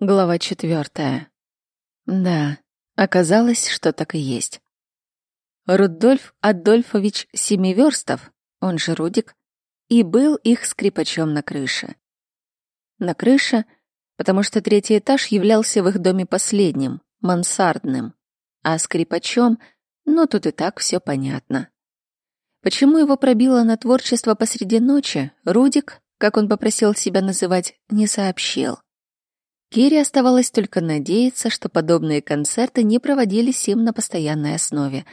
Глава четвертая. Да, оказалось, что так и есть. Рудольф Адольфович Семиверстов, он же Рудик, и был их скрипачом на крыше. На крыше, потому что третий этаж являлся в их доме последним, мансардным, а скрипачом, ну тут и так все понятно. Почему его пробило на творчество посреди ночи, Рудик, как он попросил себя называть, не сообщил. Кире оставалось только надеяться, что подобные концерты не проводились им на постоянной основе.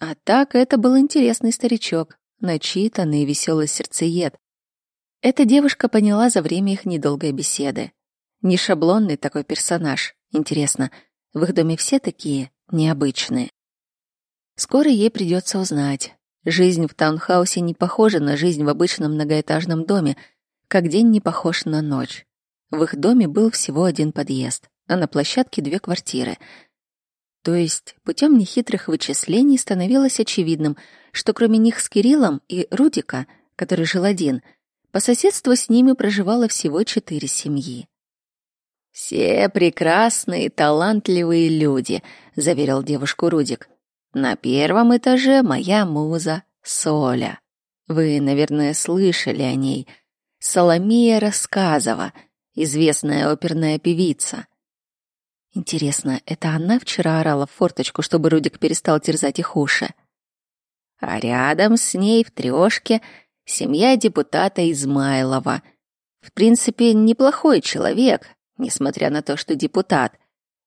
А так это был интересный старичок, начитанный и веселый сердцеед. Эта девушка поняла за время их недолгой беседы. Не шаблонный такой персонаж. Интересно, в их доме все такие необычные? Скоро ей придется узнать. Жизнь в таунхаусе не похожа на жизнь в обычном многоэтажном доме, как день не похож на ночь. В их доме был всего один подъезд, а на площадке две квартиры. То есть путем нехитрых вычислений становилось очевидным, что кроме них с Кириллом и Рудика, который жил один, по соседству с ними проживало всего четыре семьи. «Все прекрасные, талантливые люди», — заверил девушку Рудик. «На первом этаже моя муза Соля. Вы, наверное, слышали о ней. Соломея Рассказова — известная оперная певица. Интересно, это она вчера орала в форточку, чтобы Рудик перестал терзать их уши? А рядом с ней в трёшке семья депутата Измайлова. В принципе, неплохой человек, несмотря на то, что депутат.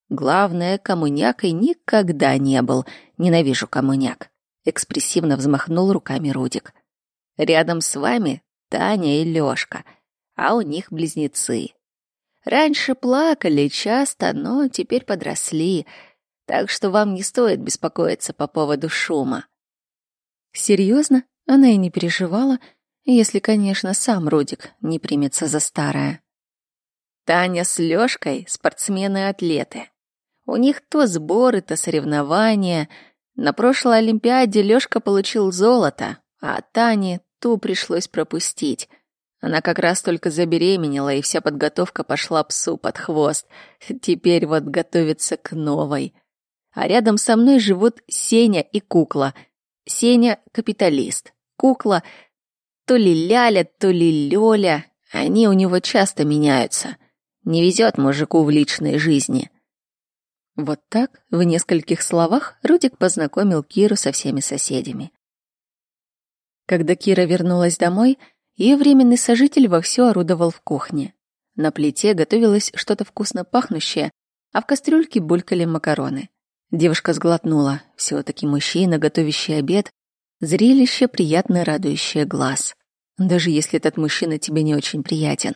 Главное, коммунякой никогда не был. Ненавижу коммуняк. Экспрессивно взмахнул руками Рудик. Рядом с вами Таня и Лёшка — а у них близнецы. Раньше плакали часто, но теперь подросли, так что вам не стоит беспокоиться по поводу шума. Серьезно? Она и не переживала, если, конечно, сам Рудик не примется за старое. Таня с Лёшкой — спортсмены-атлеты. У них то сборы, то соревнования. На прошлой Олимпиаде Лёшка получил золото, а Тане ту пришлось пропустить — она как раз только забеременела, и вся подготовка пошла псу под хвост. Теперь вот готовится к новой. А рядом со мной живут Сеня и кукла. Сеня — капиталист. Кукла — то ли Ляля, то ли Лёля. Они у него часто меняются. Не везет мужику в личной жизни. Вот так, в нескольких словах, Рудик познакомил Киру со всеми соседями. Когда Кира вернулась домой — и временный сожитель вовсю орудовал в кухне. На плите готовилось что-то вкусно пахнущее, а в кастрюльке булькали макароны. Девушка сглотнула. все таки мужчина, готовящий обед, зрелище, приятно радующее глаз. Даже если этот мужчина тебе не очень приятен.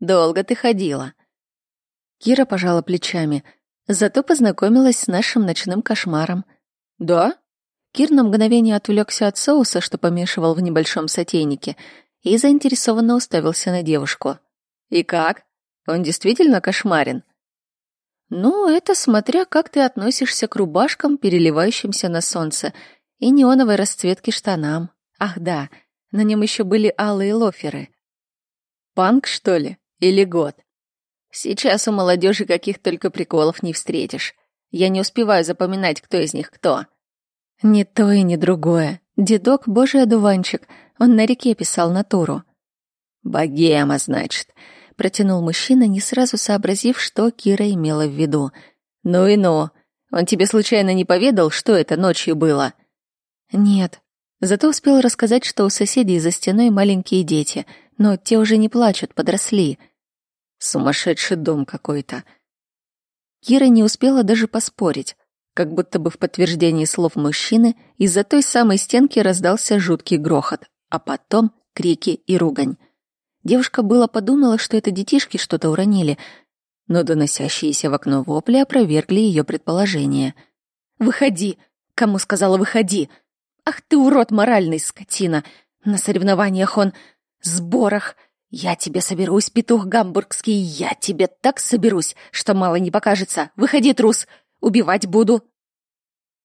«Долго ты ходила?» Кира пожала плечами, зато познакомилась с нашим ночным кошмаром. «Да? Кир на мгновение отвлекся от соуса, что помешивал в небольшом сотейнике, и заинтересованно уставился на девушку. «И как? Он действительно кошмарен?» «Ну, это смотря, как ты относишься к рубашкам, переливающимся на солнце, и неоновой расцветке штанам. Ах да, на нем еще были алые лоферы. Панк, что ли? Или год? Сейчас у молодежи каких только приколов не встретишь. Я не успеваю запоминать, кто из них кто». Ни то и ни другое. Дедок — божий одуванчик. Он на реке писал натуру. «Богема, значит», — протянул мужчина, не сразу сообразив, что Кира имела в виду. «Ну и ну. Он тебе случайно не поведал, что это ночью было?» «Нет». Зато успел рассказать, что у соседей за стеной маленькие дети, но те уже не плачут, подросли. Сумасшедший дом какой-то. Кира не успела даже поспорить. Как будто бы в подтверждении слов мужчины из-за той самой стенки раздался жуткий грохот, а потом крики и ругань. Девушка было подумала, что это детишки что-то уронили, но доносящиеся в окно вопли опровергли ее предположение. «Выходи!» «Кому сказала выходи?» «Ах ты, урод моральный, скотина! На соревнованиях он... сборах! Я тебе соберусь, петух гамбургский, я тебе так соберусь, что мало не покажется! Выходи, трус! Убивать буду!»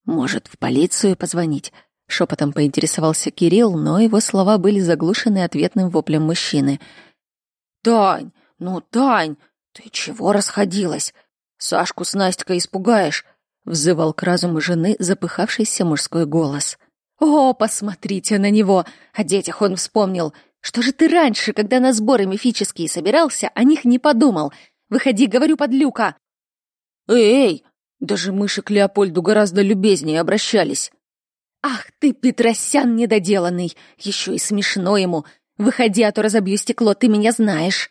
«Может, в полицию позвонить?» — шепотом поинтересовался Кирилл, но его слова были заглушены ответным воплем мужчины. «Тань! Ну, Тань! «Ты чего расходилась? Сашку с Настикой испугаешь!» — взывал к разуму жены запыхавшийся мужской голос. «О, посмотрите на него! О детях он вспомнил! Что же ты раньше, когда на сборы мифические собирался, о них не подумал? Выходи, говорю, под люка!» «Эй, даже мыши к Леопольду гораздо любезнее обращались!» «Ах ты, Петросян недоделанный! Еще и смешно ему! Выходи, а то разобью стекло, ты меня знаешь!»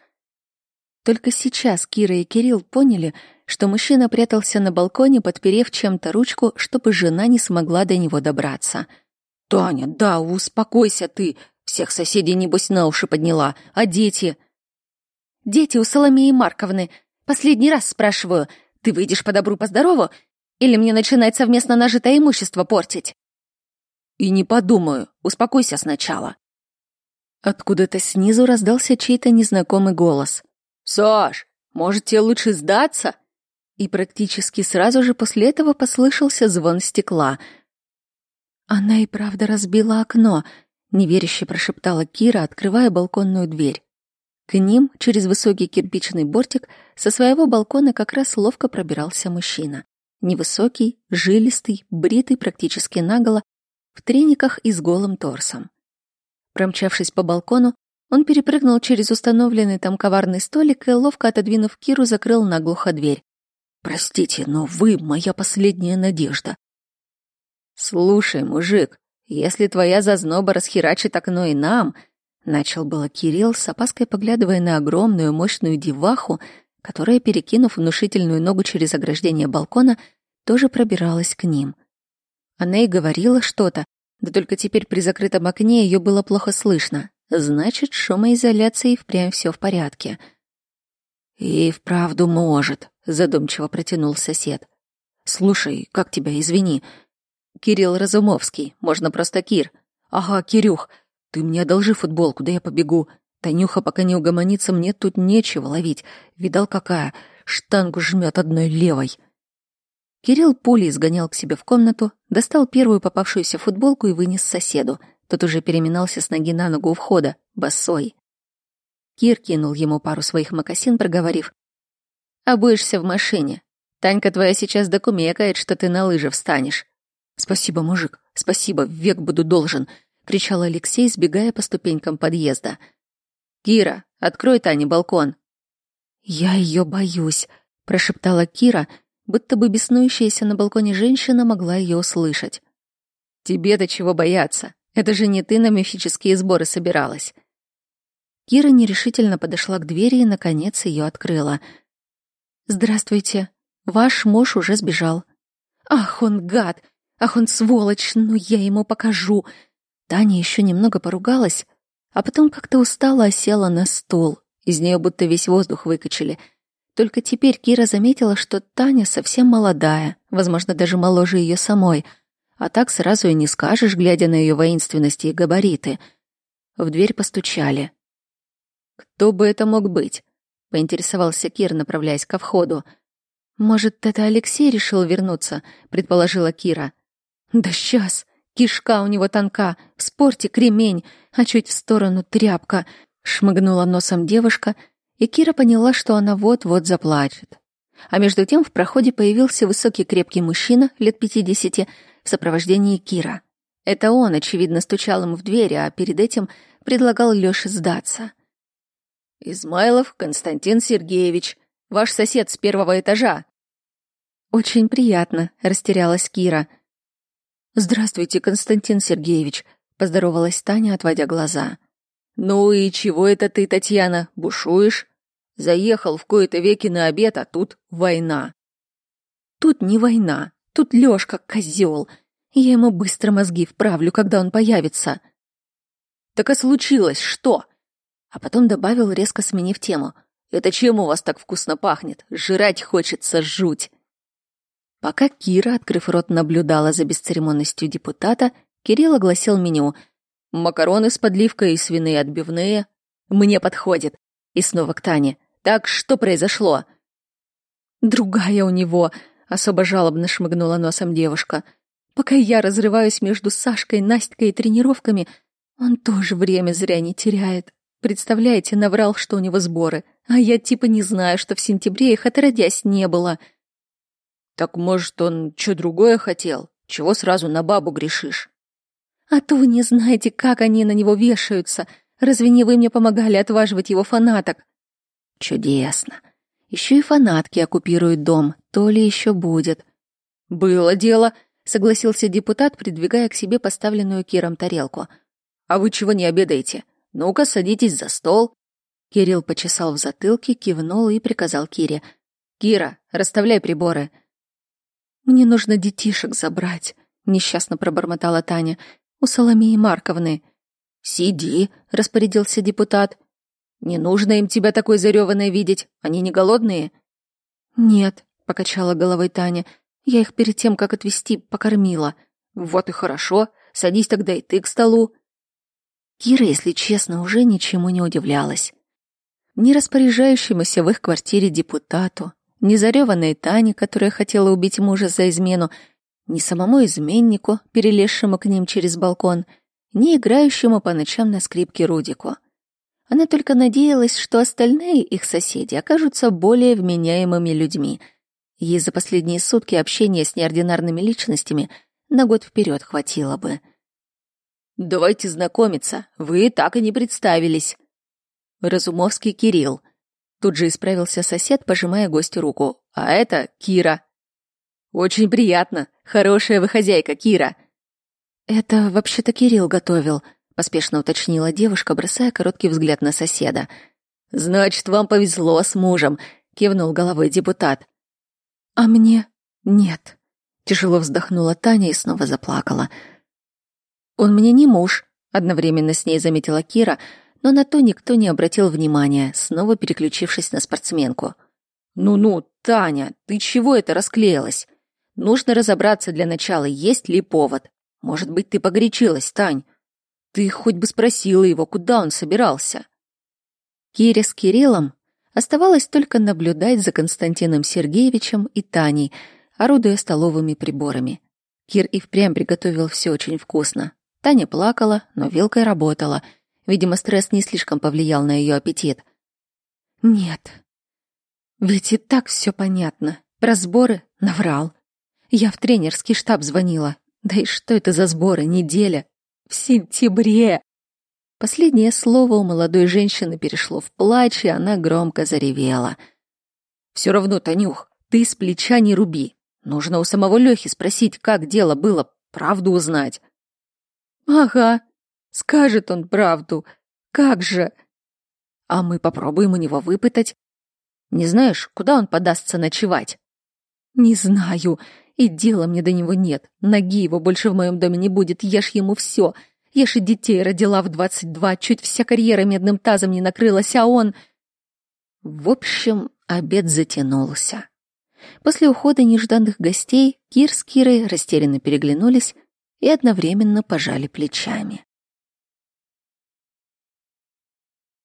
Только сейчас Кира и Кирилл поняли, что мужчина прятался на балконе, подперев чем-то ручку, чтобы жена не смогла до него добраться. «Таня, да, успокойся ты! Всех соседей, небось, на уши подняла. А дети?» «Дети у Соломеи Марковны. Последний раз спрашиваю, ты выйдешь по добру, по здорову, или мне начинать совместно нажитое имущество портить?» «И не подумаю. Успокойся сначала». Откуда-то снизу раздался чей-то незнакомый голос. «Саш, может, тебе лучше сдаться?» И практически сразу же после этого послышался звон стекла. «Она и правда разбила окно», — неверяще прошептала Кира, открывая балконную дверь. К ним через высокий кирпичный бортик со своего балкона как раз ловко пробирался мужчина. Невысокий, жилистый, бритый практически наголо, в трениках и с голым торсом. Промчавшись по балкону, он перепрыгнул через установленный там коварный столик и, ловко отодвинув Киру, закрыл наглухо дверь. «Простите, но вы моя последняя надежда». «Слушай, мужик, если твоя зазноба расхерачит окно и нам...» Начал было Кирилл, с опаской поглядывая на огромную мощную деваху, которая, перекинув внушительную ногу через ограждение балкона, тоже пробиралась к ним. Она и говорила что-то, да только теперь при закрытом окне ее было плохо слышно. Значит, шумоизоляции впрямь все в порядке. «И вправду может», — задумчиво протянул сосед. «Слушай, как тебя, извини?» «Кирилл Разумовский, можно просто Кир». «Ага, Кирюх, ты мне одолжи футболку, да я побегу. Танюха пока не угомонится, мне тут нечего ловить. Видал, какая? Штангу жмет одной левой». Кирилл пулей сгонял к себе в комнату, достал первую попавшуюся футболку и вынес соседу — тот уже переминался с ноги на ногу у входа, босой. Кир кинул ему пару своих мокасин, проговорив. «Обуешься в машине. Танька твоя сейчас докумекает, что ты на лыжи встанешь». «Спасибо, мужик, спасибо, век буду должен», — кричал Алексей, сбегая по ступенькам подъезда. «Кира, открой Тане балкон». «Я ее боюсь», — прошептала Кира, будто бы беснующаяся на балконе женщина могла ее услышать. «Тебе-то чего бояться? Это же не ты на мифические сборы собиралась. Кира нерешительно подошла к двери и, наконец, ее открыла. «Здравствуйте. Ваш муж уже сбежал». «Ах, он гад! Ах, он сволочь! Ну, я ему покажу!» Таня еще немного поругалась, а потом как-то устала села на стул. Из нее будто весь воздух выкачали. Только теперь Кира заметила, что Таня совсем молодая, возможно, даже моложе ее самой — а так сразу и не скажешь, глядя на ее воинственность и габариты. В дверь постучали. «Кто бы это мог быть?» — поинтересовался Кир, направляясь ко входу. «Может, это Алексей решил вернуться?» — предположила Кира. «Да сейчас! Кишка у него тонка, в спорте кремень, а чуть в сторону тряпка!» — шмыгнула носом девушка, и Кира поняла, что она вот-вот заплачет. А между тем в проходе появился высокий крепкий мужчина лет пятидесяти в сопровождении Кира. Это он, очевидно, стучал ему в дверь, а перед этим предлагал Лёше сдаться. «Измайлов Константин Сергеевич, ваш сосед с первого этажа». «Очень приятно», — растерялась Кира. «Здравствуйте, Константин Сергеевич», — поздоровалась Таня, отводя глаза. «Ну и чего это ты, Татьяна, бушуешь? Заехал в кои-то веки на обед, а тут война». «Тут не война», Тут Лёшка козёл. Я ему быстро мозги вправлю, когда он появится. Так и случилось, что? А потом добавил, резко сменив тему. Это чем у вас так вкусно пахнет? Жрать хочется жуть. Пока Кира, открыв рот, наблюдала за бесцеремонностью депутата, Кирилл огласил меню. Макароны с подливкой и свиные отбивные. Мне подходит. И снова к Тане. Так что произошло? Другая у него, Особо жалобно шмыгнула носом девушка. Пока я разрываюсь между Сашкой, Настькой и тренировками, он тоже время зря не теряет. Представляете, наврал, что у него сборы, а я типа не знаю, что в сентябре их отродясь не было. Так может, он что другое хотел? Чего сразу на бабу грешишь? А то вы не знаете, как они на него вешаются. Разве не вы мне помогали отваживать его фанаток? Чудесно. Еще и фанатки оккупируют дом, то ли еще будет. Было дело, согласился депутат, придвигая к себе поставленную Киром тарелку. А вы чего не обедаете? Ну-ка, садитесь за стол. Кирилл почесал в затылке, кивнул и приказал Кире. «Кира, расставляй приборы». «Мне нужно детишек забрать», — несчастно пробормотала Таня. «У Соломеи Марковны». «Сиди», — распорядился депутат. «Не нужно им тебя такой зареванной видеть. Они не голодные?» «Нет», — покачала головой Таня. «Я их перед тем, как отвезти, покормила». «Вот и хорошо. Садись тогда и ты к столу». Кира, если честно, уже ничему не удивлялась. Ни распоряжающемуся в их квартире депутату, ни зареванной Тане, которая хотела убить мужа за измену, ни самому изменнику, перелезшему к ним через балкон, ни играющему по ночам на скрипке Рудику. Она только надеялась, что остальные их соседи окажутся более вменяемыми людьми. Ей за последние сутки общения с неординарными личностями на год вперед хватило бы. «Давайте знакомиться, вы так и не представились». Разумовский Кирилл, Тут же исправился сосед, пожимая гостю руку. «А это Кира». «Очень приятно. Хорошая вы хозяйка, Кира». «Это вообще-то Кирилл готовил», — поспешно уточнила девушка, бросая короткий взгляд на соседа. «Значит, вам повезло с мужем», — кивнул головой депутат. «А мне нет», — тяжело вздохнула Таня и снова заплакала. «Он мне не муж», — одновременно с ней заметила Кира, — но на то никто не обратил внимания, снова переключившись на спортсменку. «Ну-ну, Таня, ты чего это расклеилась? Нужно разобраться для начала, есть ли повод. Может быть, ты погорячилась, Тань? Ты хоть бы спросила его, куда он собирался?» Кире с Кириллом оставалось только наблюдать за Константином Сергеевичем и Таней, орудуя столовыми приборами. Кир и впрямь приготовил все очень вкусно. Таня плакала, но вилкой работала — Видимо, стресс не слишком повлиял на ее аппетит. Нет. Ведь и так все понятно. Про сборы наврал. Я в тренерский штаб звонила. Да и что это за сборы? Неделя. В сентябре. Последнее слово у молодой женщины перешло в плач, и она громко заревела. «Все равно, Танюх, ты с плеча не руби. Нужно у самого Лехи спросить, как дело было, правду узнать». «Ага, Скажет он правду. Как же? А мы попробуем у него выпытать. Не знаешь, куда он подастся ночевать? Не знаю. И дела мне до него нет. Ноги его больше в моем доме не будет. Ешь ему все. Ешь и детей родила в двадцать два. Чуть вся карьера медным тазом не накрылась, а он... В общем, обед затянулся. После ухода нежданных гостей Кир с Кирой растерянно переглянулись и одновременно пожали плечами.